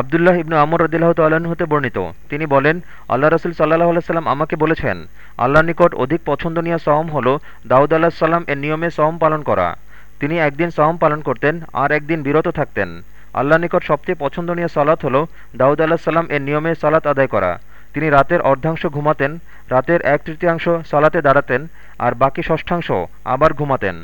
আবদুল্লাহ ইবনু আমর রদিল্লাহ তাল্লাহ্ন হতে বর্ণিত। তিনি বলেন, আল্লাহ রসুল সাল্লাহ আলাইসাল্লাম আমাকে বলেছেন আল্লাহ নিকট অধিক পছন্দনীয় সহম হল দাউদ আল্লাহ সাল্লাম এর নিয়মে সহম পালন করা। তিনি একদিন সহম পালন করতেন আর একদিন বিরত থাকতেন। আল্লাহ নিকট সবচেয়ে পছন্দনীয় সালাত হল দাউদ আল্লাহ সাল্লাম এর নিয়মে সালাত আদায় করা। তিনি রাতের অর্ধাংশ ঘুমাতেন, রাতের এক তৃতীয়াংশ সালাতে দাঁড়াতেন আর বাকি ষষ্ঠাংশ আবার ঘুমাতেন।